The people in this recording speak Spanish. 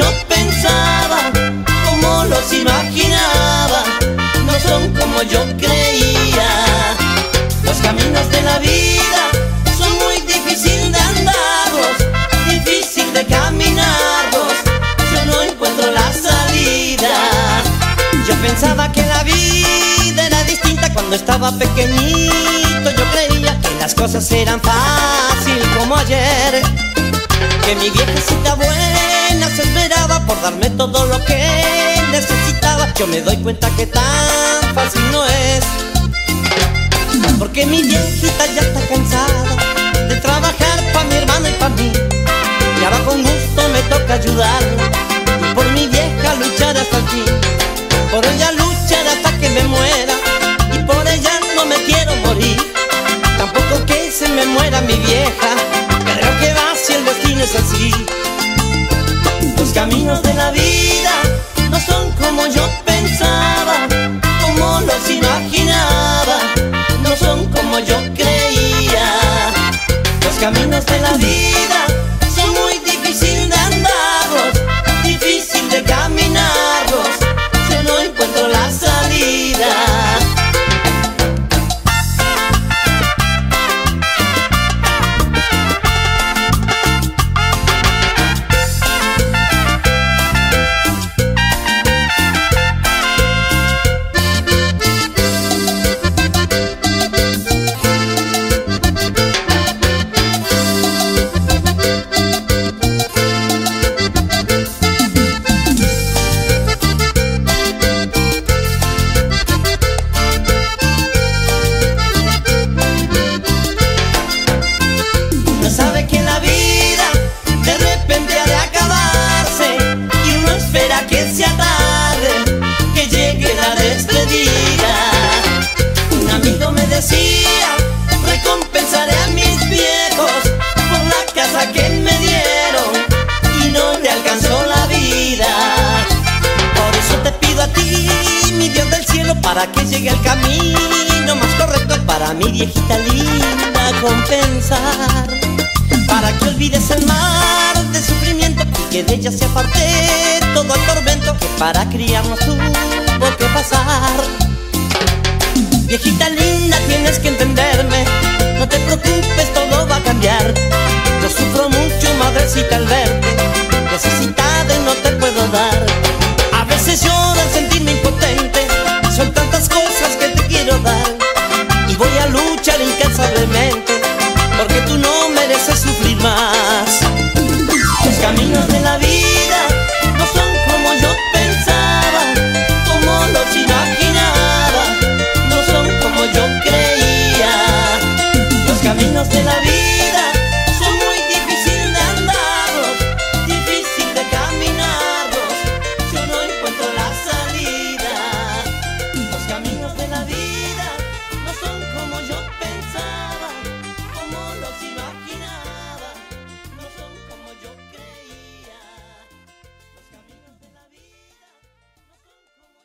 yo pensaba, como los imaginaba, no son como yo creía. Los caminos de la vida son muy difícil de andarlos, difícil de caminarlos, yo no encuentro la salida. Yo pensaba que la vida era distinta cuando estaba pequeñito, yo creía que las cosas eran fácil como ayer, que mi viejecita abuela por darme todo lo que necesitaba. Yo me doy cuenta que tan fácil no es. Porque mi viejita ya está cansada de trabajar para mi hermano y para mí. Y ahora con gusto me toca ayudarla y por mi vieja luchar hasta el fin. Por ella luchar hasta que me muera y por ella no me quiero morir. Tampoco que se me muera mi vieja, creo que va si el destino es así. Los caminos de la vida. No son como yo pensaba, Para que llegue el camino más correcto para mi viejita linda compensar. Para que olvides el mar de sufrimiento y que de ella se aparte todo el tormento que para criarnos tuvo que pasar. Viejita linda, tienes que entenderme, no te preocupes, todo va a cambiar. Yo sufro mucho, madrecita, al verte, necesitada y no te puedo dar. A veces lloro al sentirme impotente, caminos de la